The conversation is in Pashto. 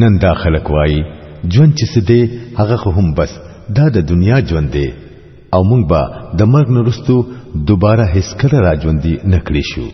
نن دا خلک وای ژوند چې سده هغه هم بس دا د دنیا ژوند دی او موږ به د مرګ نرستو دوباره هیڅ کله را ژوندي نکړی شو